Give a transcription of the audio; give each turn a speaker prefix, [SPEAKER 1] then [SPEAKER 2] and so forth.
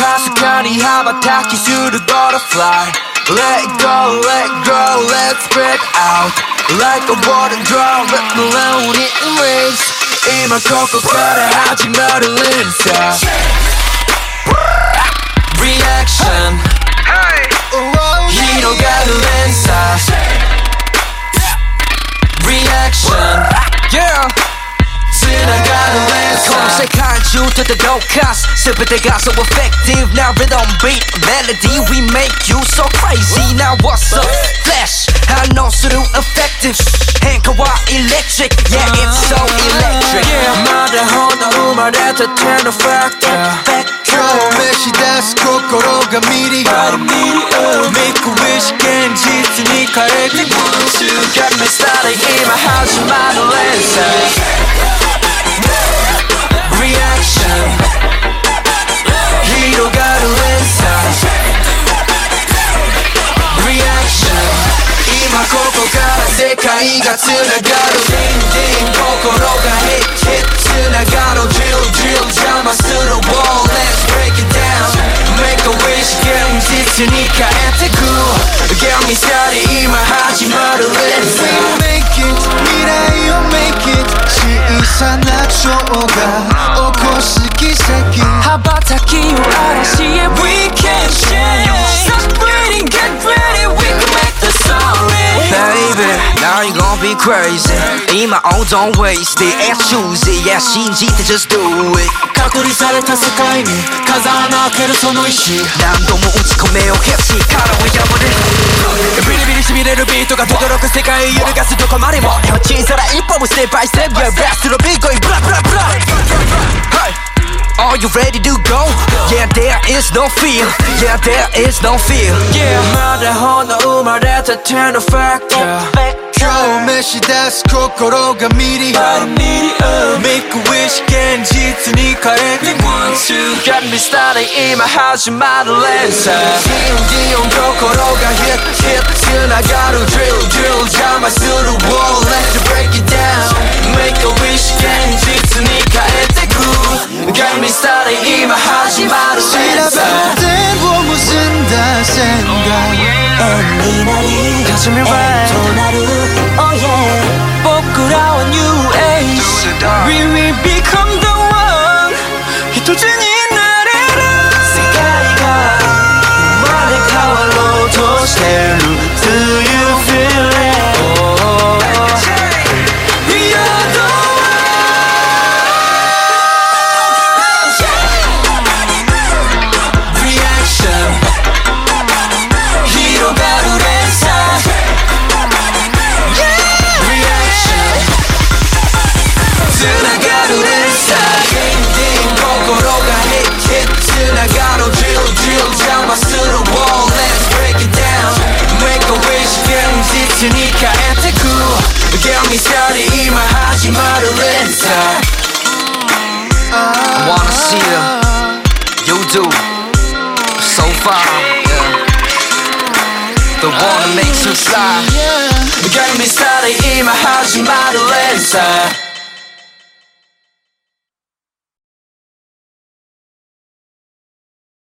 [SPEAKER 1] かすかに羽ばたきする butterfly Let it go, let it grow, let's spread out Like a water drop, let the load it race 今ここから始まる連鎖 Reaction 広がる連鎖 you to the dope cast. The 되가 so effective. Now rhythm beat melody We make you so crazy. Now what's up? Flash I know so effective. 행커와 electric? Yeah it's so electric. Yeah 말해도 말해도 turn of factor
[SPEAKER 2] 처음에 시대스 코코로가 미리 믿고 의식엔 짙으니
[SPEAKER 1] 가래기 Got me started in my house, my lens 사이가 트나가로 딩딩 코코로가 hit hit 트나가로 drill drill 자마스러워 Let's break it down. Make a wish 깨움직으니까 애태구 경이 살이
[SPEAKER 2] 이마하지 말을 If we make it
[SPEAKER 1] 미래요 make it. 시의사 나초가 crazy 今 on don't waste it and choose it Yeah, 信じて just do it
[SPEAKER 2] 隔離された世界に風穴開けるその意志
[SPEAKER 1] 何度も打ち込めよヘッシー殻を破れビリビリしびれるビートが轟く世界揺るがすどこまでも小さな一歩をステップバイステップ Yeah, best のビーコイブラブラブラ Hey Are you ready to go? Yeah, there is no fear. Yeah, there is no fear. Yeah, まだほんの生まれたての factor.
[SPEAKER 2] 今日召し出す心がミリ Make a wish 現実に変えて
[SPEAKER 1] One, two, got me started 今始まる連鎖 Dion, Dion 心が hit, hit つながる Drill, drill 邪魔する Wall, let's break it down Make a wish 現実に変えてく Got me started 今始まる
[SPEAKER 2] 調べ
[SPEAKER 1] 連鎖
[SPEAKER 2] てを結んだ線が
[SPEAKER 3] 円になり
[SPEAKER 1] 始め
[SPEAKER 3] 円
[SPEAKER 1] right
[SPEAKER 3] となる
[SPEAKER 1] you do. So far, yeah. The water makes you fly. Yeah. Got is starting in my house,